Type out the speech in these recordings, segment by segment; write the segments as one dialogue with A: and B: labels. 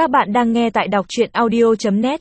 A: Các bạn đang nghe tại đọc truyện audio.net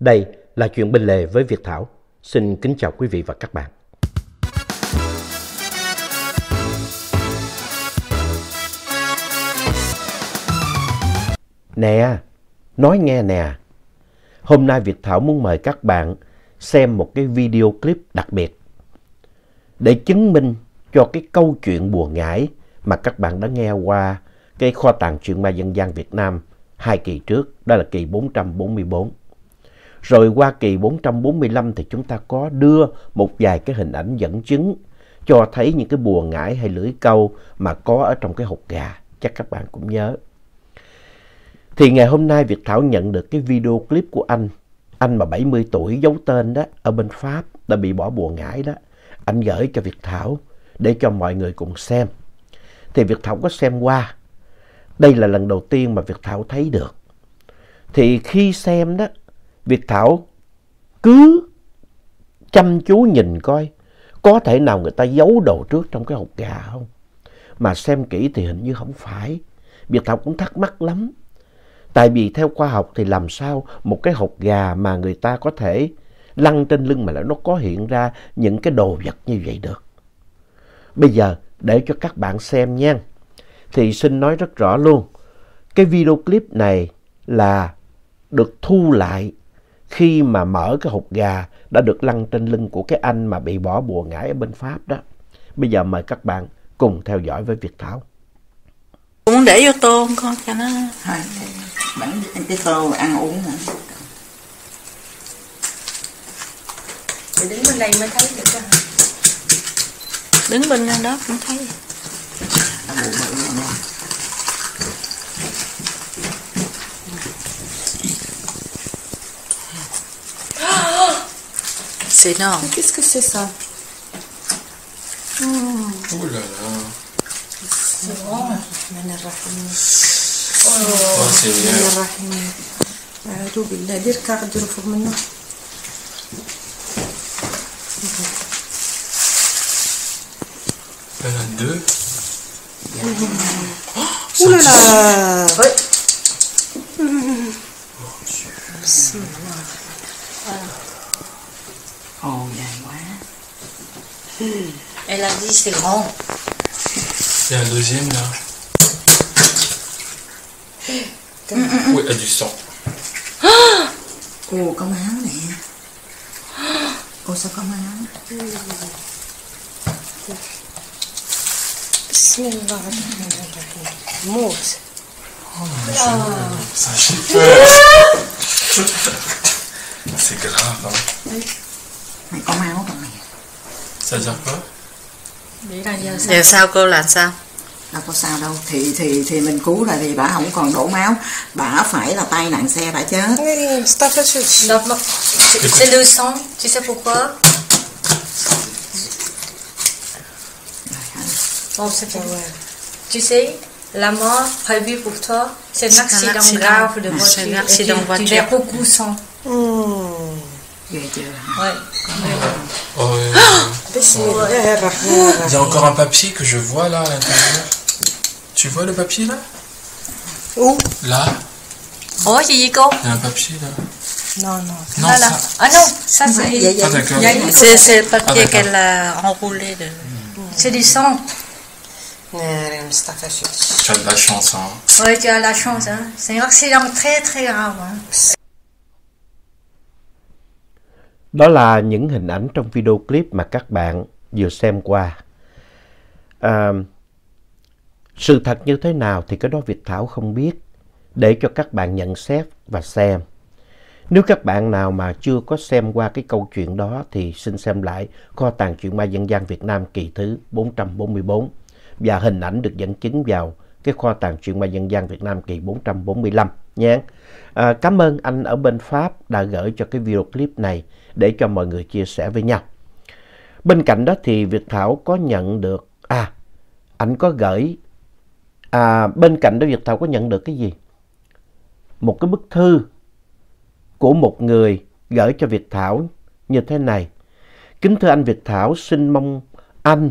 B: Đây là chuyện bên lề với Việt Thảo. Xin kính chào quý vị và các bạn. Nè, nói nghe nè. Hôm nay Việt Thảo muốn mời các bạn xem một cái video clip đặc biệt để chứng minh cho cái câu chuyện bùa ngải mà các bạn đã nghe qua cái kho tàng truyện ma dân gian Việt Nam hai kỳ trước, đó là kỳ 444. Rồi qua kỳ 445 thì chúng ta có đưa một vài cái hình ảnh dẫn chứng cho thấy những cái bùa ngải hay lưỡi câu mà có ở trong cái hộp gà. Chắc các bạn cũng nhớ. Thì ngày hôm nay Việt Thảo nhận được cái video clip của anh. Anh mà 70 tuổi giấu tên đó, ở bên Pháp, đã bị bỏ bùa ngải đó. Anh gửi cho Việt Thảo để cho mọi người cùng xem. Thì Việt Thảo có xem qua. Đây là lần đầu tiên mà Việt Thảo thấy được. Thì khi xem đó, Việt Thảo cứ chăm chú nhìn coi có thể nào người ta giấu đồ trước trong cái hộp gà không. Mà xem kỹ thì hình như không phải. Việt Thảo cũng thắc mắc lắm. Tại vì theo khoa học thì làm sao một cái hộp gà mà người ta có thể lăn trên lưng mà lại nó có hiện ra những cái đồ vật như vậy được. Bây giờ để cho các bạn xem nha. Thì xin nói rất rõ luôn. Cái video clip này là được thu lại khi mà mở cái hộp gà đã được lăn trên lưng của cái anh mà bị bỏ bùa ngải ở bên Pháp đó. Bây giờ mời các bạn cùng theo dõi với Việt Thảo.
C: Muốn để vô tô không con cho nó
D: bánh cái tô ăn uống hả?
C: Bên đây mới thấy được. Đứng bên đó cũng thấy.
D: Nó bụng bự nha.
C: C'est énorme.
D: Qu'est-ce que c'est ça?
E: Oh là là.
D: الرحمن الرحيم
E: Oh, Seigneur.
D: الرحمن الرحيم أعوذ بالله دير كاع ديرو فوق منه
E: appelle à deux.
D: Oh, là là Ouais. Mon Dieu. Oh, bien, ouais.
C: Elle a dit c'est grand.
E: Il y a un deuxième là. Oui, elle a du sang.
D: Ồ, có má Oh, ça sao có má? Máu?
C: Mousse.
E: Ça, j'ai peur. C'est grave. Hein.
D: Mày có máu rồi mày
E: Ça veut dire quoi
C: Giờ sao cô làm sao?
D: đâu có sao đâu thì thì thì mình cứu rồi thì bà không còn đổ máu bà phải là tai nạn xe bà chết
C: Non, non. C'est c'est le sang. Tu sais pourquoi Pour Tu sais, la mort prévue pour toi, c'est un accident,
F: accident.
C: grave de voiture.
F: c'est un
C: Et
F: accident
C: tu, tu
F: voiture.
C: verras beaucoup sang.
E: Oh, ouais. Il y a encore un papier que je vois là à l'intérieur. Tu vois le papier là?
C: Où?
E: Là,
C: cô?
E: il y a un papier là.
C: Non, non.
E: Non,
C: là, là.
E: ça-
C: Ah non, ça c'est...
E: Ah.
C: C'est le papier
E: Ah,
C: qu'elle a enroulé. De... C'est du sang.
E: Tu as de la chance hein.
C: Oui, tu as la chance. Hein. C'est un accident très très grave. Hein.
B: Đó là những hình ảnh trong video clip mà các bạn vừa xem qua. À, sự thật như thế nào thì cái đó Việt Thảo không biết để cho các bạn nhận xét và xem. Nếu các bạn nào mà chưa có xem qua cái câu chuyện đó thì xin xem lại kho tàng truyện ma dân gian Việt Nam kỳ thứ 444 và hình ảnh được dẫn chứng vào cái kho tàng truyện ma dân gian Việt Nam kỳ 445 nhé. À, cảm ơn anh ở bên Pháp đã gửi cho cái video clip này để cho mọi người chia sẻ với nhau. Bên cạnh đó thì Việt Thảo có nhận được, à, anh có gửi, à, bên cạnh đó Việt Thảo có nhận được cái gì? Một cái bức thư của một người gửi cho Việt Thảo như thế này. Kính thưa anh Việt Thảo, xin mong anh